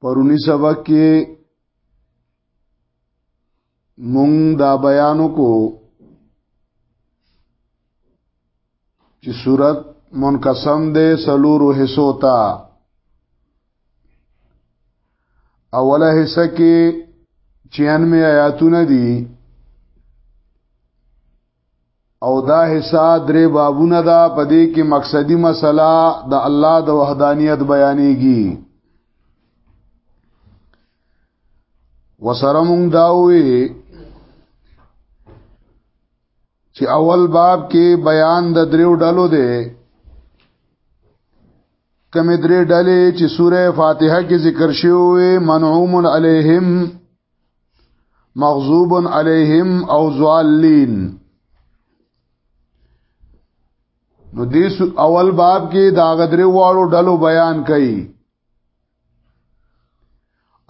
پرونی سبق کې مونږ دا بیانو کو چې صورت منقسم ده سلورو حصو ته اوله حصہ کې 96 آیاتونه دي او دا حصہ درې بابونه دا پدې کې مقصدی مسله د الله د وحدانیت بیانېږي وسره مونږ دا وې چې اول باب کې بیان د دریو ډلو دی کمې درې ډلې چې سوره فاتحه کې ذکر شوی منعوم علیهم مغضوب علیهم او ضالین نو دې اول باب کې دا غدري واړو ډلو بیان کړي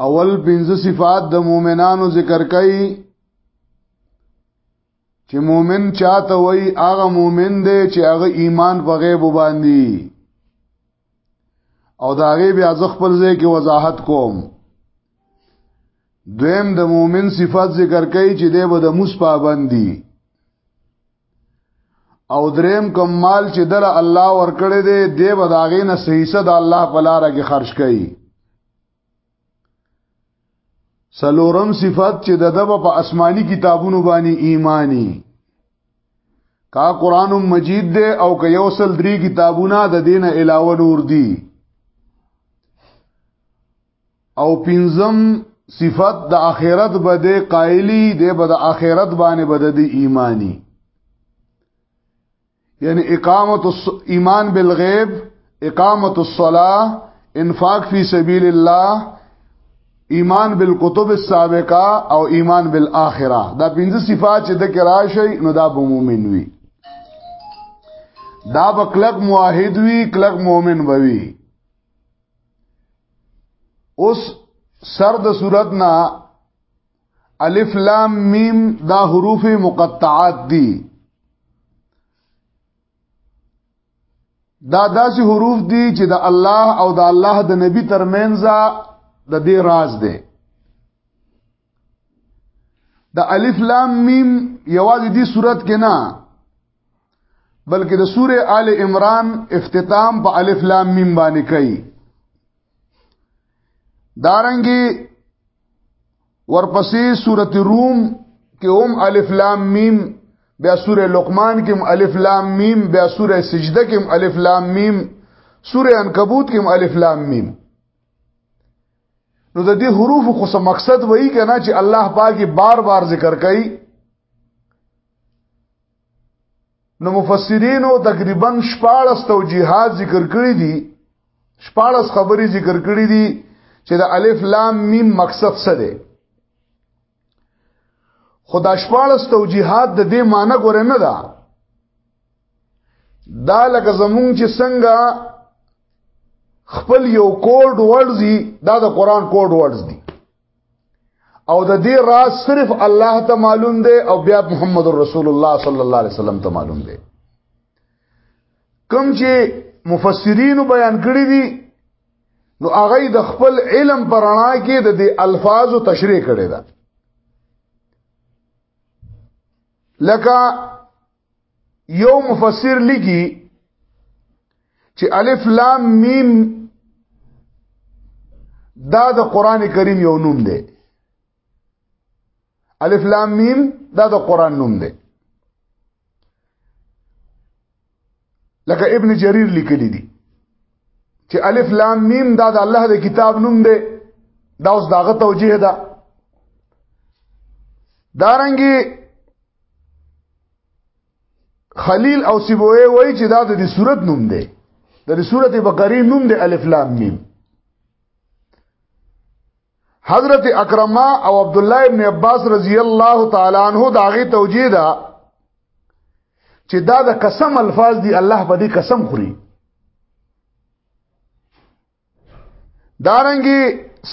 اول پنځه صفات د مؤمنانو ذکر کړي چې مؤمن چاته وای هغه مؤمن دی چې هغه ایمان په غیب باندې او دا غیب از خپل ځای کې وضاحت کوم دویم د مؤمن صفات ذکر کوي چې دی به د موس پابندي او دریم کوم مال چې دل الله ورکړي دی دی به د هغې نه صحیح صد الله په لاره کې خرج کوي سلورم صفات چې د دبه په آسماني کتابونو باندې ایمانی کا قران مجید دی او که یو سل درې کتابونه د دینه علاوه نور دي او پنځم صفت د اخرت بده قائلی دی بد اخرت باندې بد دی ایمانی یعنی اقامت ایمان بالغیب اقامت الصلاه انفاق فی سبیل الله ایمان بالکتب السابقه او ایمان بالاخره دا پنځه صفات چې د کراشي نو دا به مؤمن وي دا به کلک موحد وي کلک مؤمن بوي اوس سر د صورت نه الف لام میم دا حروف مقطعات دي دا داسې حروف دي چې د الله او د الله د نبی ترمنځ د دې راز دی د الف لام میم یوازې دی صورت کې نه بلکې د سوره آل عمران اختتام په الف لام میم باندې کوي دارنګي ورپسې سوره روم کې هم الف لام میم بیا سوره لقمان کې هم الف لام میم بیا سوره سجده کې هم الف لام میم سوره عنکبوت کې هم الف لام میم نو د دې حروف خو څه مقصد وایي کنه چې الله پاکي بار بار ذکر کوي نو مفسرینو تقریبا 14 توجیهات ذکر کړی دي 14 خبرې ذکر کړی دي چې د الف لام میم مقصد څه دی خدا شپارس توجیهات د دې معنی ګور نه ده دا لکه زمونږ چې څنګه خپل یو کوډ ورډز دي دا د قران کوډ ورډز دي او د دې راز صرف الله ته معلوم دی او بیا محمد رسول الله صلی الله علیه وسلم ته معلوم دی کوم چې مفسرین بیان کړی دي نو هغه د خپل علم پرانا کې د دې الفاظو تشریح کړي ده لکه یو مفسر لګي چې الف لام میم دا د قران کریم یو نوم دی الف لام میم دا د قران نوم دی لکه ابن جریر لیکلی دی چې الف لام میم دا د الله د کتاب نوم دی دا اوس داغه توجیه ده دارنګي خلیل او سیبوی وای چې دا د دې صورت نوم دی د دې صورت بقری نوم دی الف لام میم حضرت اکرمه او عبد الله ابن عباس رضی الله تعالی عنہ دا غي توجیه ده چې دا د قسم الفاظ دی الله په دې قسم خوري دارنګي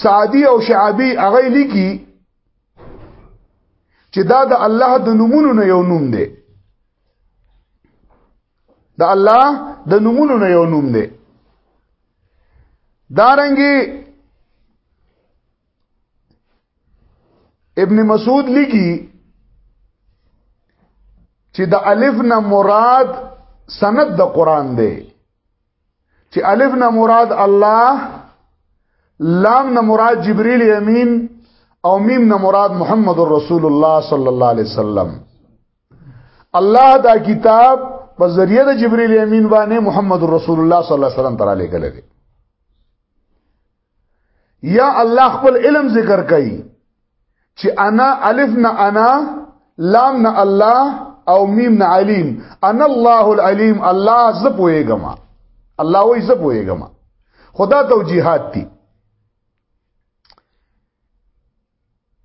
سعدي او شعبي هغه لیکي چې دا د الله د نمونو نه یو نوم دی د الله د نمونو نه یو نوم دی دارنګي ابن مسعود لګي چې د الف نه مراد سند د قران دی چې الف نه مراد الله لام نه مراد جبريل امين او میم نه مراد محمد رسول الله صلی الله علیه وسلم الله دا کتاب په ذریعہ د جبرئیل امین باندې محمد رسول الله صلی الله علیه وسلم تعالی کله دی یا الله خپل علم ذکر کوي چې انا الف نه انا لام نه الله او میم نه علیم انا الله العلیم الله ز پوهیږم الله وې ز پوهیږم خدا توجیهات دي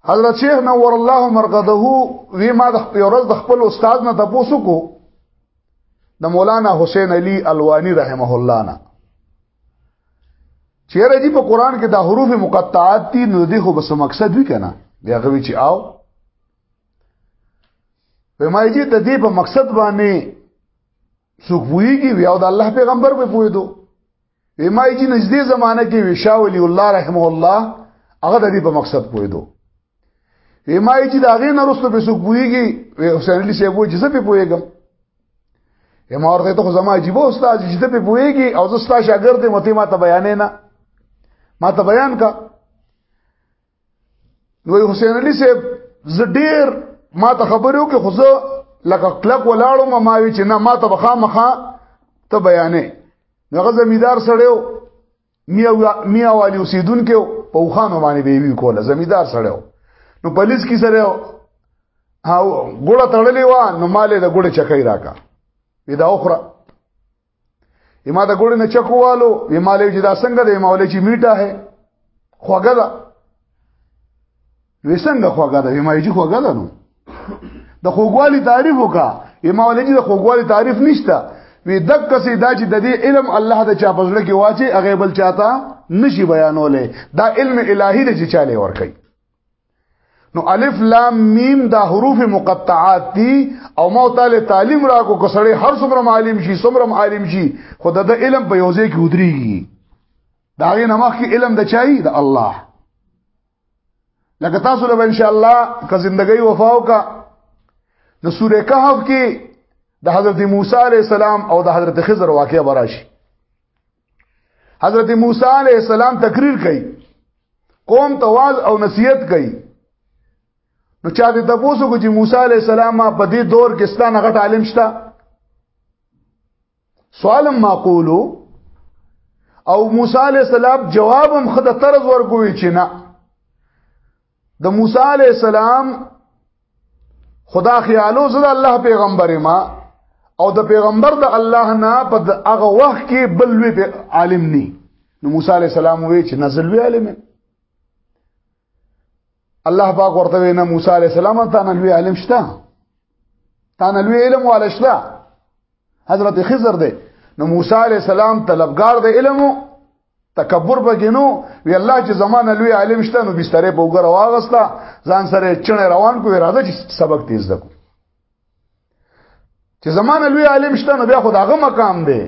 حضرت شیخ نور الله مرقده وی ما د خپل ورځ د خپل استاد نه تاسو کو د مولانا حسین علی الوانی رحمه الله نه چیرې دی په قران کې د حروف مقطعات دي نو دی خو بس مقصد وی کنه دی هغه وی چې آو په مای دي د دې په مقصد باندې څوک ویږي وی او د الله پیغمبر په پوهې دو وی ما چې نږدې زمانہ کې وشا ولی الله رحمه الله هغه د دې په مقصد پوهیدو وی ما چې دا غي نرسته په سوق پوهیږي وی حسین علي صاحب وې جزه په پوهیږم یې ما ورته ته زما عجیب استاد چې ته په پوهیږي او زه ستاسو شاګرد مته ما ته بیانې نه ما ته بیان کا نو حسین علي صاحب زډیر ما ته خبرو کې خو زه لکه کلک ولاړو ما ماوي چې نه ما ته بخا مخا ته بیانې هغه زمیدار سړیو میا میا والی اوسیدونکو په وخانو باندې به وی کوله زمیدار سړیو نو پولیس کی سره او ګوړه تړلې و نو مالې د ګوړه چکای راکا ودا اخرى یما د ګوړې نه چکوالو یما له جدا څنګه دی مولای چې میټه ہے خوګه ده وسنګ خوګه ده یما یې خوګه ده نو د خوګوالي تعریف وکا یما ولې چې د خوګوالي تعریف نشته وی دک کسي دا چې د دې علم الله د چا پزړه کې واچي هغه بل چاته نشي بیانولې دا علم الهي د چې چاله ور کوي نو الف لام میم دا حروف مقطعات دي او مو تعالی تعلیم را کو کسړې هر څومره معلم شي څومره معلم شي خو د علم په یوځې کې ودرېږي دا غي نمخ کې علم د چای د الله لکه تاسو له ان شاء الله که زندګي وفاو کا نو سوره کهف کې د حضرت موسی عليه السلام او د حضرت خضر واقعه براشي حضرت موسی علیہ السلام تقریر کړي قوم تواز او نصیحت کړي نو چا دې تاسو کو چې موسی علیہ السلام په دې دور کې ستانه غټ عالم شته سوال معقولو او موسی علیہ السلام جواب هم خدای طرز ورکوي چې نه د موسی علی السلام خدا خیالو زړه الله پیغمبر ما او د پیغمبر د الله نه په هغه وخت کې بل وی عالم ني نو موسی علی السلام وی چې نزل وی عالم الله پاک ورته وینا موسی علی السلام ته نه لوی عالم شته تا نه لوی علم ولا شته حضرت خضر دی نو موسی علی السلام طلبگار د علم تکبر پکې نو وی الله چې زمانه لوی عالم شته نو بسترې په وګره واغستا ځان سره چنه روان کو اراده چې سبق تیز دکو چې زمانه لوی عالم شته نو بیا خو داغه مقام دی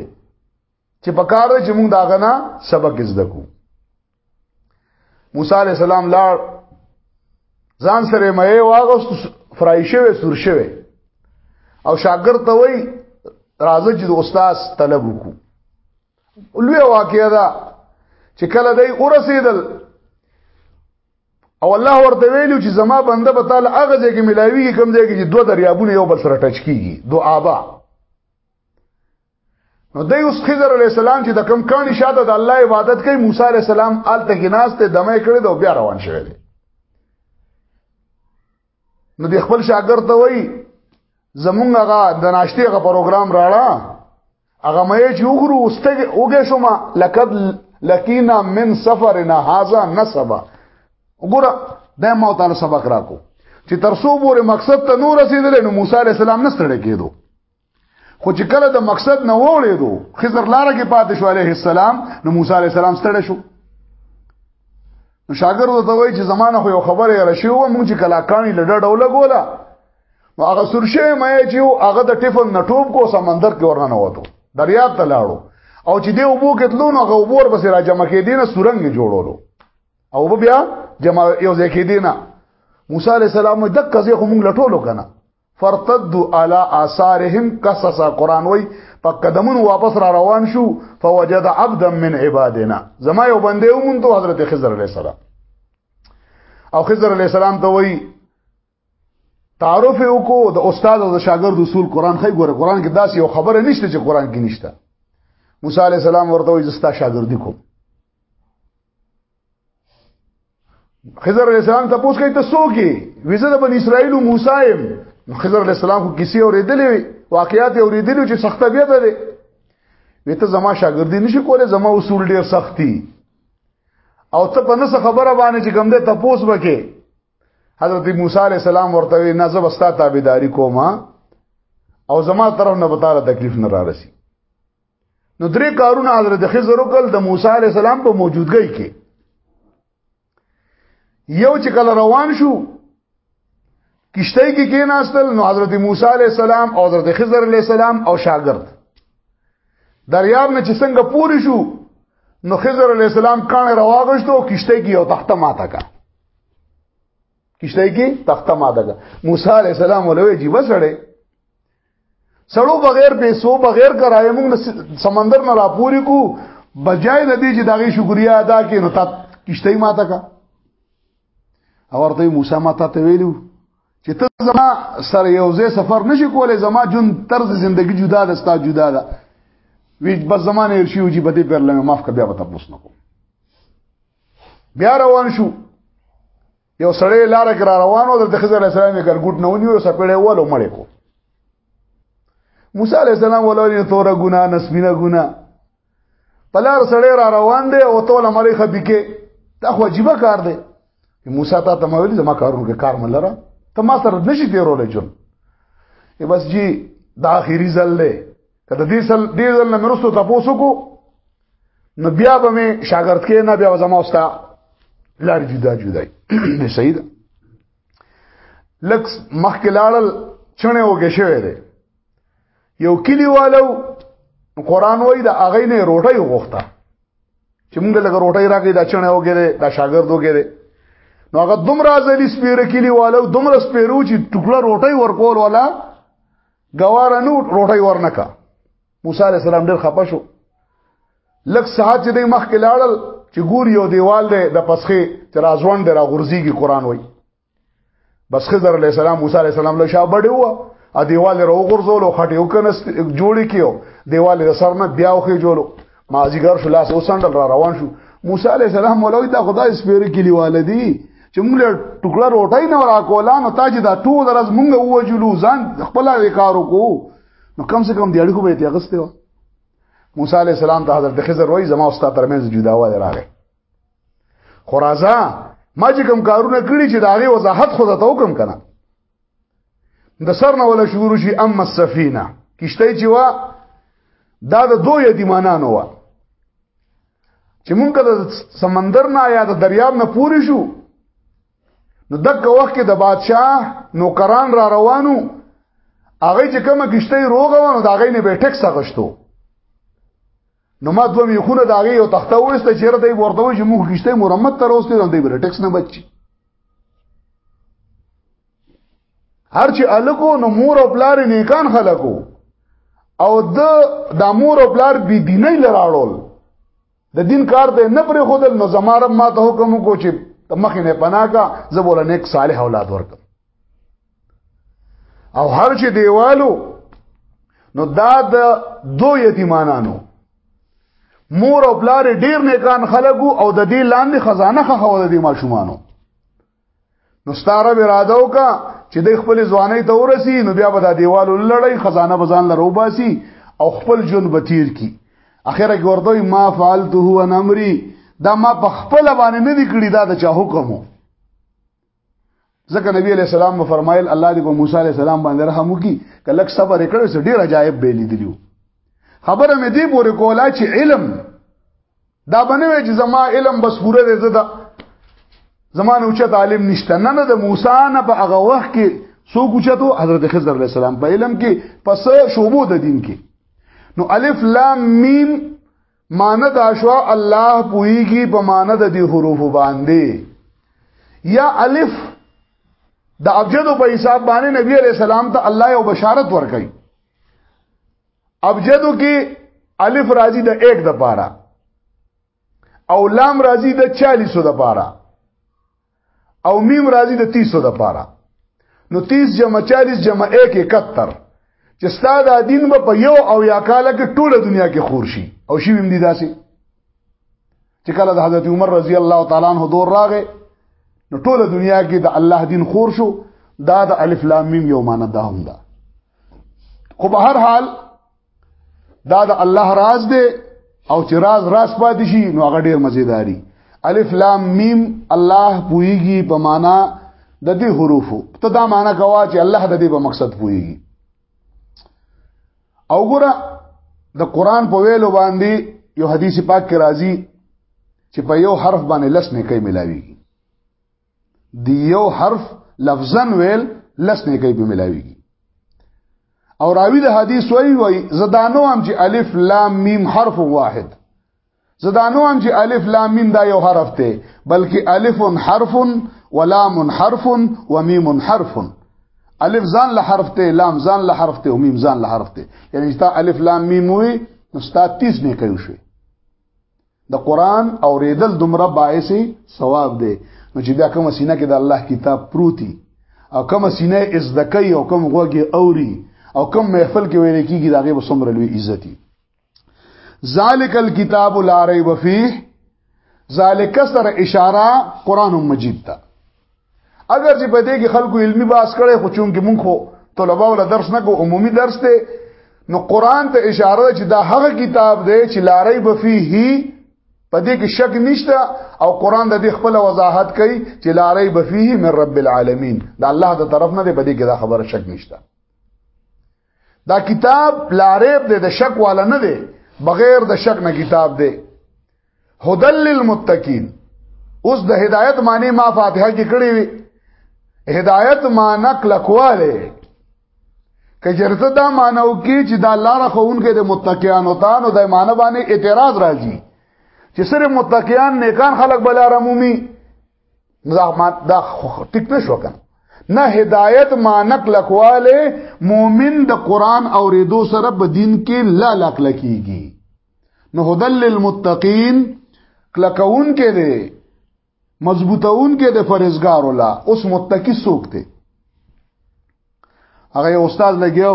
چې په کار دی چې موږ داغه نه سبق تیز دکو موسی علی السلام لاړ ځان سره مې واغست فرایشه سور شوه او شاګرد ته وای راځه چې د استاد طلب وکړو لوی واقعیا دا چې کله دای ورسېدل او الله ورته ویلو چې زما بنده به تعالی هغه ځای کې ملاوي کوم ځای کې دوه دریابونه یو بل سره ټچ کیږي دعابا نو د یوس خضر علی السلام چې د کم کانی شاته د الله عبادت کوي موسی علی السلام آلته کې ناس ته دمه کړی دا بیا روان شوی دی نو د خپل شاګرد ته وایي زمونږ هغه د ناشته غ پروګرام راړه هغه مې چې وګرو واستګ اوګه شو ما لقد لکینا من سفرنا هاذا نسبا وګوره دا ما تعالی سبق راکو چې تر څو پورې مقصد ته نور رسیدل نو موسی عليه السلام نه ستړي کېدو خو چې کله د مقصد نه وړېدو خضر لار کې پاتې شو عليه السلام نو موسی عليه السلام ستړي شو نو شاګرد ته وایي چې زمانه خو یو خبره راشي و مونږ چې کلاکانی لډډ او لګولا نو هغه سرشه مې چې هغه د ټیفن نټوب کو سمندر کې ورننه وته دریاب ته لاړو او چې دی وبو کې تلون هغه وبور بس را جمع کې دینه سورنګ جوړولو او وب بیا جمع یو ځای کې دینه موسی علی السلام د کزې خو موږ لټولو کنه فرتدوا على آثارهم قصص قران وای په قدمون واپس را روان شو فوجد عبدا من عبادنا زما یو بنده ومنته حضرت خضر علیہ السلام او خضر علیہ السلام ته وای تعارف یو کو د استاد او د شاګرد اصول قران خې ګوره قران کې داسې یو خبره نشته چې قران کې نشته موسی علی السلام ورته وایي زستا شاګردی کوم خضر علی السلام ته پوښتنه کوي ته څوک یې ویزه د بن اسرائیل او موسی يم خضر علی السلام خو کیسې اورېدلې واقعیات اورېدلې چې سخته بیا ده وی ته زما شاګردی نشي کولای زما اصول ډیر سختی او ته په نس خبره باندې چې کوم ده تپوس وکې حضرت موسی علی السلام ورته وی نه زبستا تابعداري کوم او زما طرف نه بتاله تکلیف نه را رسی نو درې کارونه حضرت خضر وکړ د موسی علی السلام په موجودګۍ کې یو چې کله روان شو کشته کې کې ناستل نو حضرت موسی علی السلام او حضرت خضر علی السلام او شاګرد دریاب نه چې څنګه پوری شو نو خضر علی السلام کانه راوغشتو کشته کې او تخته ماته کا کشته کې تخته ماده ده موسی عليه السلام ولوي جی وسړې سړو بغیر پیسو بغیر کرایه موږ سمندر نه راپوري کو بجای د دې چې دغه شکریا ادا کړي نو تا کشته ماته کا او ورته موسی ماته ته ویلو چې ته زما سره یو ځای سفر نشي کولای زما جون طرز زندگی جدا ده ستا جدا ده وی بس زمانه ارشیو جی بده پر لمه معاف کبه وته پوس نکو بیا روان شو یو سړی لار کې را روانو د خضر علی السلام یې ګرګوټ نه ونیو سپېړې ولو مړې کو موسی علی السلام ولوري توره ګنا نسمینه ګنا پلار سړی را روان دی او توله مړې خبي کې دا خو عجیب کار دی موسی ته ته ویل زما کارونه کې کار ملره ته ما سره نشي تیرولې جون ای بس جی دا اخیری ځل دی کله دې سل دې ځل نه مرستو تاسو کو نو بیا به می شاګرد کې نه بیا زما وستا لار جدا جدا نه صحیح ده لکس مخکې لاړل چونه وګه شوی دی یو کلیوالو قران وای دا اغه نه روټي وغوښته چې موږ لګ روټي راکې دا چونه وګه دا شاګرد وګه نو هغه دومره ځلې سپیره کلیوالو دومره سپیرو چې ټوکړه روټي ورکول ولا ګواره نو روټي ورنکا موسی عليه السلام ډېر خپه شو لک ساعت دې مخ کې لاړل چې ګور یو دیوال دی د پسخه چې راځوند را غورځيږي قران وای بس خضر عليه السلام موسی عليه السلام له شاه بډې و ا دیوال را وغورځول او خټه وکنس جوړی کیو دیوال سر نه بیا وخی جوړو مازیګر شو لاس وسندل را روان شو موسی علی السلام مولوی دا خدای سپیر کلی والدی چې موږ له ټوکړه روټای نه را کولان او تاج دا ټول راز موږ ووجلو ځان خپل وکړ کو نو کم سے کم دی اړیکو به ته غسته و موسی علی السلام ته حضرت خضر وای زما استاد ترمنځ جداواله راغی خرازه ما چې کوم کارونه کړی چې دا غي وضاحت خود ته وکم کنه د سر نه ولا شروع شي اما السفينه کشته چې وا دا د دوه یتیمانانو وا چې مونږ د سمندر نه یا د دریاب نه پوری شو نو دغه وخت کې د بادشاه نوکران را روانو هغه چې کومه کشته روغه ونه دا غي نه به ټیکس غشتو نو ما دوه میخونه داغه یو تخته وسته چیرې دی ورته وي چې موږ کیشته مرمت تر اوسه نه دی بل ټیکس نه بچي هر چې الکو نو مور او پلار نیکان خلکو او د د مور او پلار بی دیني لراړول د دین کار ته نه پرې خودل نو زماره ما ته حکم کو چې مخې نه پناه کا زه بوله نیک صالح اولاد ورکم او هر چې دیوالو نو دا د دو یتیمانانو مور او پلار ډیر نیکان خلقو او د دې لاندې خزانه خو د دې ماشومانو نو ستاره به اراده وکا چې د خپل ځواني ته ورسی نو بیا به د دیوالو لړۍ خزانه بزان لرو باسي او خپل جون بتیر کی اخره کې ورته ما فعلته ان امري دا ما په خپل باندې نه دی کړی دا د چا حکم وو ځکه نبی علیہ السلام فرمایل الله دې په موسی علیہ السلام باندې رحم وکي کلک صبر وکړو چې ډیر عجایب به لیدلو خبره مې دې پورې کولا چې علم دا بنوي چې زما علم بس پوره دې زده زمانه اوچت عالم نشته نه نه د موسی نه په هغه وخت کې څوک اوچتو حضرت خضر علیہ السلام په علم کې پس شوبو د دین کې نو الف لام میم معنی دا شو الله پویږي په معنی د دې حروف باندې یا الف د ابجد په حساب باندې نبی عليه السلام ته الله یو بشارت ورکړي ابجد کې الف راځي د 1 د پاره او لام راځي د 40 د پاره او میم راځي د 30 د پاره نو 30 جمع 40 جمع 1 71 چې ستاد دین به په یو او یا کال کې ټوله دنیا کې خور شي او شی ویم دي داسې چې کله د حضرت عمر رضی الله تعالی عنہ دور راغې نو ټوله دنیا کې د الله دین خور شو دا د الف لام میم یو معنی ده هم ده خو به هر حال دا د الله راز دی او چې راز راز پاتې شي نو هغه ډیر مزیداری الف لام میم الله پویږي په معنا د دې حروفو ته دا معنا کوا چې الله د دې په مقصد پویږي او ګره د قران په ویلو باندې یو حدیث پاک کې راځي چې په یو حرف باندې لس نه کوي ملاويږي دی یو حرف لفظا ویل لس نه کوي په ملاويږي او راوی د حدیث وی وی زدانو هم چې الف لام میم حرف واحد زدانو هم چې الف لام میم دا یو حرف ته بلکې الف حرف ولام حرف ومیم حرف الف ځان له حرف ته لام ځان له حرف ته او میم ځان له حرف ته یعنی تا الف لام میم وی نو ستا 30 نه کوي شي د قران اوریدل دومره باعث ثواب دی نو چې بیا کوم سینه کې د الله کتاب پروتي او کوم سینه از دکې او کوم غوږی اوري او کوم محفل کې ویل کېږي داغه به څومره لوی عزتي ذالک الكتاب لا ریب فیه ذالک سره اشاره قران مجید ته اگر چې په دې کې خلکو علمی باس کړي خو چون کې مونږ خو طلبه ول درس نه کو عمومي درس دی نو قران ته اشاره چې دا هغه کتاب دی چې لارې بفيه په دې کې شک نشته او قران د دې خپل وضاحت کوي چې لارې بفيه من رب العالمین دا الله د طرف نه دی په دې کې دا خبره شک نشته دا کتاب لاریب دی د شک والا نه دی بغیر د شک نه کتاب دی هدل للمتقین اوس د هدایت معنی ما فاتحه کې کړی وی هدایت معنی کلکواله کجرته دا معنی او کې چې دا لار خون کې د متقیان او تانو د معنی باندې اعتراض راځي چې سره متقیان نیکان خلق بل عمومي زحمت دا ټیک نشو کنه نه هدایت ما نقل کواله مؤمن د قران او ردو سره په دین کې لا لک لکیږي نو هدل للمتقین کلکون کې دي مضبوطون کې د فرزګار ولا اوس متقی سوک دي هغه استاد لګیو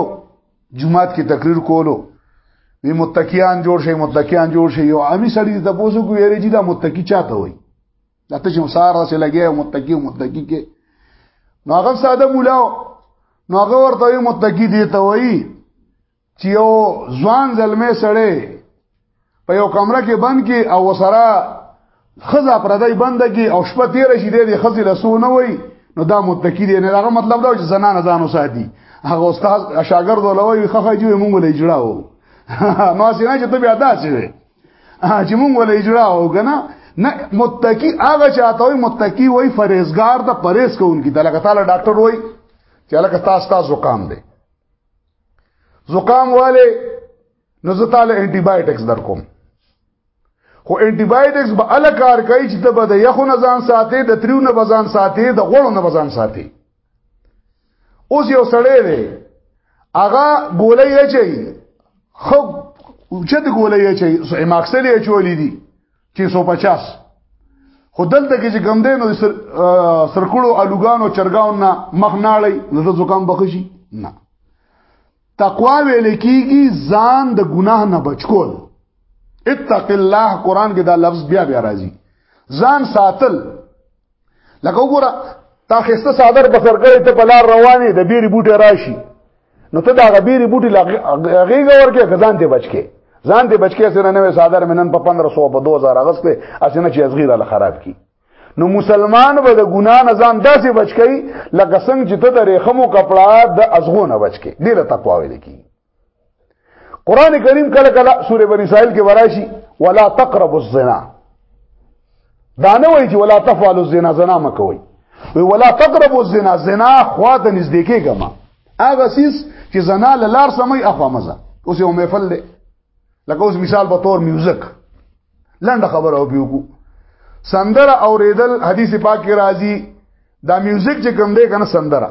جمعات کې تقریر کولو وی متقیان جوړ شي متقیان جوړ شي یو عامي سړی د پوسو کو یری چې دا متقی چاته وي دا ته چې مسار سره لګي او متقي متقي کې نو هغه ساده مولا نو هغه ورته متقي دی ته وایي چې یو ځوان زلمه سره په یو کمره کې بند کې او وسره خزا پردای بند کې او شپه تیر شي دې خزې لسو نه وایي نو دا متقی دی نه دا مطلب دا چې زنانه ځانو ساتي هغه استاد شاګرد ولوي خخه جوړ مونږ له اجړاو نو سینه چې ته بیا داسې چې مونږ ولې اجرا وګنا نه متقی هغه چاته وي متقی وي فرېزګار د پرېز کوونکی د لګ تعالی ډاکټر وي چې لکه تاسو تاسو زکام دی زکام والے نو زه تعالی انټي بایوټکس در کوم خو انټي بایوټکس به ال کار کوي چې د بده یخو نه ځان ساتي د تریو نه بزان ساتي د غوړو نه بزان ساتي اوس یو سړی دی هغه ګولې یې چي خو چې د ګولې یې چي اماکسل یې چولې دي 350 خو دلته کې چې ګمدې نو سر سرکړو الوګانو چرګاون نه مخ ناړي نو زکام بخشي نه تقوا ویل کیږي ځان د ګناه نه بچکول اتق الله قران کې دا لفظ بیا بیا راځي ځان ساتل لکه وګوره تا خسته صادر بسر کړی ته په لار روانې د بیري بوټي راشي نو ته دا غبيري بوټي لغېږه ورکه غزان ته بچکه ځان ته بچکه سره نوې صادر منن په 1500 په 2000 اغسته اسنه چې ازغیر له خراب کی نو مسلمان به د ګنا نه ځان داسې بچکی لکه څنګه چې ته د ریخمو کپڑا د ازغونه بچکی ډیره تقوا ویل کی قران کریم کله کله سوره بنی اسرائیل کې وراشي ولا تقربوا الزنا دا نه وایي چې ولا تفعلوا الزنا زنا مکوئ وی ولا تقربوا الزنا زنا خواته نږدې کېږه ما هغه سیس چې زنا لار سمي اخوا مزه اوس یو محفل دی لکه اوس مثال په تور میوزیک لنډه خبره او پیوکو سندره اوریدل حدیث پاک کې راځي دا میوزیک چې کوم دی کنه سندره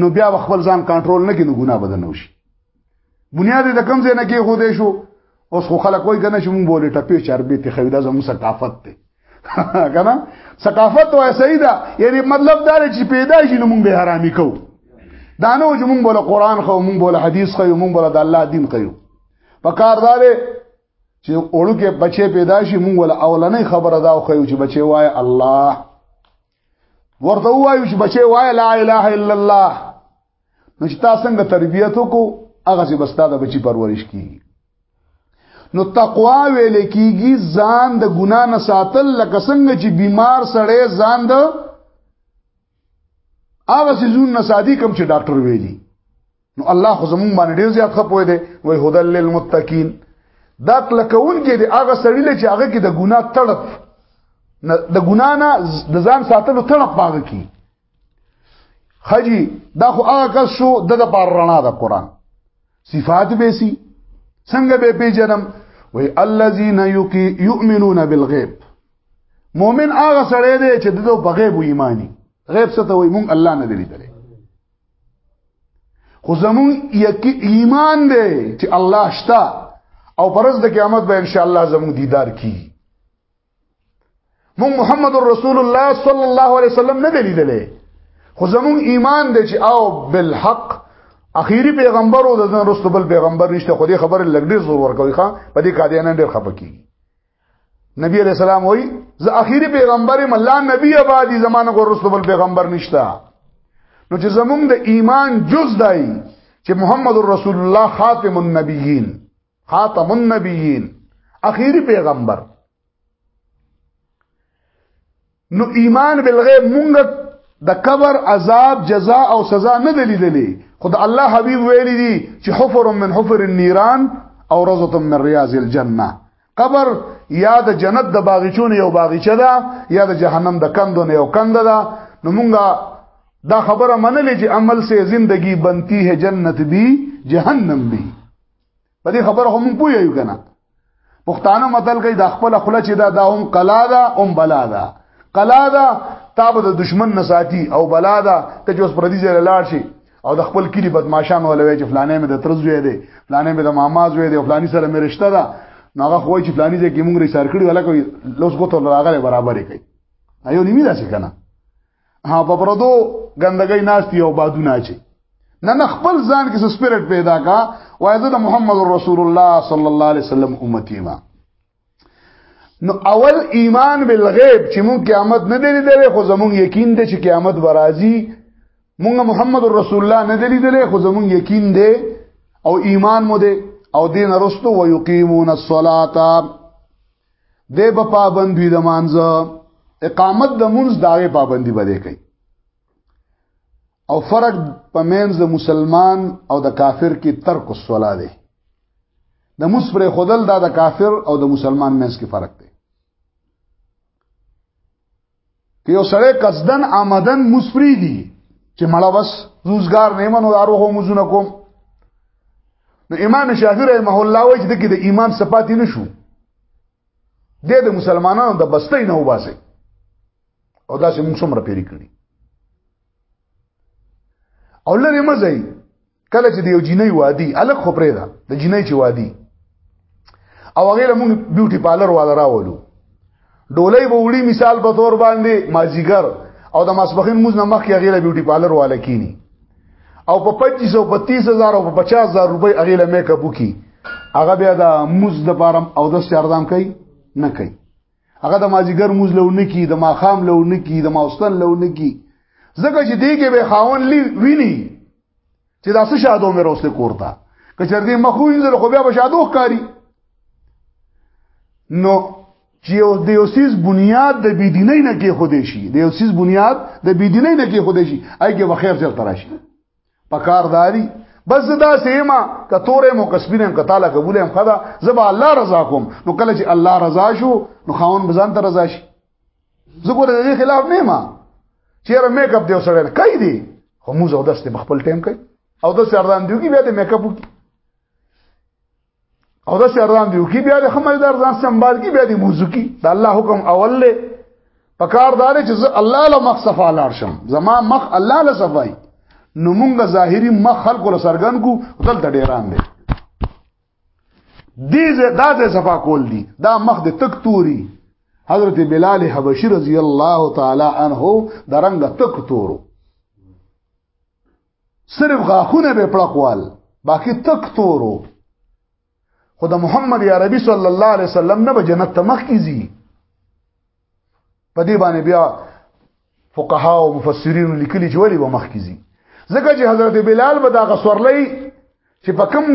نو بیا خپل ځان کنټرول نه کینو ګناه بدن وشي بنیاد د کم ځای نه کې خو دې شو اوس خو خلک وایي کنه چې مونږ بولې ټپې چربې ته خو دا زموږ ثقافت دی کنه ثقافت وای صحیح ده یعنی مطلب دا چې پیدا شي نو مونږ به حرامي کوو دا نو چې مونږ بوله قران خو مونږ بوله حدیث خو مونږ بوله د الله دین خو په کار دار چې اورو کې بچي پیدا شي مونږ ول اولنې خبره دا خو چې بچي وای الله ورته وایو چې بچي وای لا اله الا الله نو چې تاسو څنګه تربيت وکړو هغه چې بستا د بچي پرورش کیږي نو تقوا ویل کیږي ځان د ګنا نه ساتل لکه څنګه چې بیمار سړی ځان د هغه سيزون نه ساتي کوم چې ډاکټر ویلي نو الله خو زمونږ باندې ډیر زیات خپوي دی وای هدل للمتقین دا کلکون کې دی هغه سړی لې چې هغه کې د ګناه تړپ د ګناه نه د ځان ساتلو تړپ پاږي کی خجی دا خو هغه کس شو د د پار رڼا د قران صفات به سي څنګه به پیژنم وای الذین یؤمنون بالغیب مؤمن هغه سړی دی چې د بغیب ایمانی غیب څه ته وای مونږ الله نه دی لیدلی خو زمون یقین ایمان دی چې الله شتا او پرز د قیامت به ان شاء الله زمون دیدار کی مون محمد رسول الله صلی الله علیه وسلم نه دی لیدلې خو زمون ایمان دی چې او بالحق اخیری پیغمبر او د نن رسول بل پیغمبر نشته خو دې خبره لګډي زور ورکوي ښا په دې قاعده نه ډېر خپکی نبی علیہ السلام وای ز اخیری پیغمبر ملا نبی آبادی زمانه کو رسول بل پیغمبر نشتا نو چې زمونږ د ایمان جز دای چې محمد رسول الله خاتم النبیین خاتم النبیین اخیری پیغمبر نو ایمان بالغیب مونږ د قبر عذاب جزاء او سزا نه دلیدلې خود الله حبیب ویلي دي چې حفر من حفر النيران او روزه من رياض الجنه قبر یا د جنت د باغچون یو باغچه ده یا د جهنم د کندو نه یو کند ده نو مونږه دا خبره منلې چې عمل سے زندگی بنتی ہے جنت بھی جهنم بھی په دې خبره هم پوه یو کنه پښتانه متل کوي د خپل خپل چې دا دا هم قلا دا هم بلا دا قلا دا تاب د دشمن نه ساتي او بلا دا ته چې اوس پردي ځای لاړ شي او د خپل کلی بدمعشان ولوي چې فلانه مې د ترز وې دي فلانه مې د ماما زوې دي فلاني سره مې رشتہ ده نو هغه خو چې فلاني ځای کې موږ رسار کړی ولا کوي لوس غوته راغله برابرې کوي ایو نیمه داسې کنه ها په پردو ګندګۍ ناشتي او بادونه چي نه نه خپل ځان کې سپیرټ پیدا کا وای زه د محمد رسول الله صلی الله علیه وسلم امتی ما نو اول ایمان بالغیب چې مون قیامت نه دی لیدلې خو زمون یقین دی چې قیامت برازي مونږ محمد رسول الله نه دی لیدلې خو زمون یقین دی او ایمان مو دی او دین رستو ويقيمون الصلاه دی په پابند وي د مانځه اقامت د مونږ داغه پابندي بده کوي او فرق په مینز د مسلمان او د کافر کې ترک الصلاه دی د موس پر خودل دا د کافر او د مسلمان مینز کې فرق دی که یو سړی قصدن آمدن مسپری دی چې مړه بس روزګار نه منو دارو هو مزونه کوم نو امام شافعی رحمه الله وایي چې د ایمان صفات نه شو د د مسلمانانو د بستۍ نه وباسي او دا چې موږ څومره پیری کړی او لري مزه کله چې د یو جنۍ وادي الګ خو پرې ده د جنۍ چې وادي او هغه موږ بیوټي پارلر والا راولو ډولۍ به وړي مثال په تور باندې مازیګر او د ماسبخین موږ نه مخکې هغه له بیوټي پارلر والا کینی او په 2500 په 30000 او په 50000 روپۍ هغه له میک اپ وکي هغه بیا د موز د بارم او د سردام کوي نه کوي هغه د مازیګر موز لونه کی د ماخام لونه کی د ماوستن لونه کی ځکه چې دیګه به خاون لی ویني چې دا څه شادو مې روسته کوړتا که چر دې مخو یې خو بیا به شادو ښکاری نو چې یو د یو سیس بنیاد د بيدینۍ نه کې خوده شي د یو سیس بنیاد د بيدینۍ نه کې خوده شي اګه بخیر چر تراشي پکار داري بس دا سیما کتورې مو کسبینم کتاله قبولم خدا زبا الله رضا کوم نو کله چې الله رضا شو نو خاون بزان ته رضا شي زه ګوره د دې خلاف نه ما چیرې میک اپ دی وسړل کوي دی خو موږ او دسته بخپل ټیم کوي او د سردان دیو کې بیا د میک اپ وکي او د سردان دیو کې بیا د خملدار ځان سنبال کې بیا د موضوع کې د الله حکم اول له پکار دار چې زه الله له مخ صفا لار شم زما مخ الله له صفای نو مونږه ظاهری مخ خلق له سرګن کو دلته ډیران دي دې دا ځای صفا کول دي دا مخ د تک توري حضرت بلال حبشي رضی الله تعالی عنہ د رنګ تک تورو صرف غاخونه به پړقوال باقی تک تورو خو د محمد عربي صلی الله علیه وسلم نه به جنت ته مخ کیږي په دې باندې بیا فقها او مفسرین لیکلي چې ولی به مخ کیږي ځکه چې حضرت بلال به دا غسورلې چې په کوم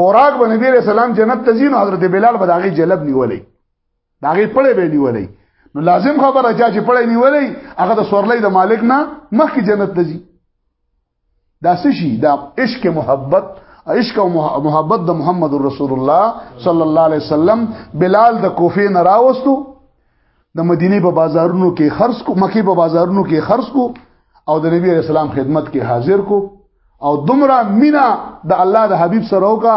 بوراک باندې نبی رسول الله جنت ته ځینو حضرت بلال به داغه جلب نیولې داغه پړې به نیولې نو لازم خبره چې پړې نیولې هغه د سورلې د مالک نه مخکې جنت ته ځي دا سشي دا عشق محبت عشق او محبت د محمد رسول الله صلی الله علیه وسلم بلال د کوفه نه راوستو د مدینه په بازارونو کې خرڅ کو مکی په بازارونو کې خرڅ کو او د نبی اسلام خدمت کې حاضر کو او دومره مینا د الله د حبیب سره وکا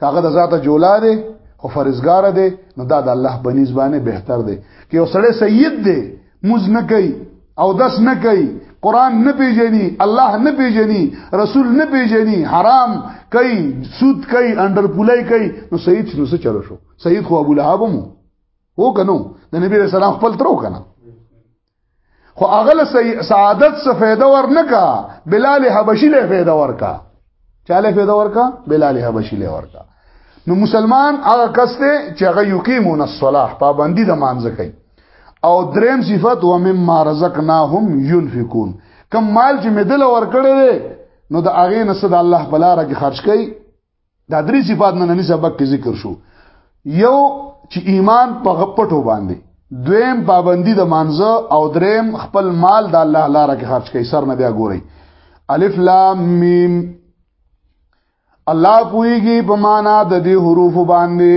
کاغه د ذاته جولا دی او فرزګار دی نو دا د الله په نسبانه بهتر دی که یو سړی سید دی موز نه کوي او دس نه کوي قران نه پیژني الله نه پیژني رسول نه پیژني حرام کوي سود کوي انډر پولای کوي نو سید نو څه چلو شو سید خو ابو لهب مو هو کنو د نبی رسول الله خپل ترو کنه خو اغل سعادت څه فایده ورنکا بلال حبشي له فایده ورکا چاله فایده ورکا بلال حبشي له ورکا نو مسلمان هغه کس ته چې هغه یقیمون الصلاه پابندی د مانځ کوي او دریم صفت و مما رزقناهم ينفقون کم مال چې مدل ورکړي نو د هغه نسد الله بلاره کې خرج کوي دا درې صفات نه نه سبق کې ذکر شو یو چې ایمان په غپټو باندې دویم پابندی د مانزه او دریم خپل مال د الله لپاره کې خرج کوي سر نه بیا ګوري الف لام میم الله پویږي په معنا د دې حروف باندې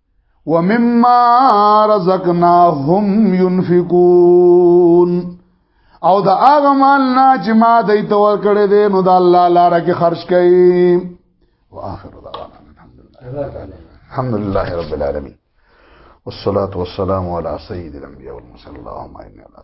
ومما رزقناهم ينفقون او دا هغه مال نه چې ما دای ته ورکړې دي نو دا الله لپاره کې خرج کړي واخر دعوانا الحمدلله الحمدلله رب العالمين والصلاه والسلام على سيد الانبياء والمرسلين اللهم اني على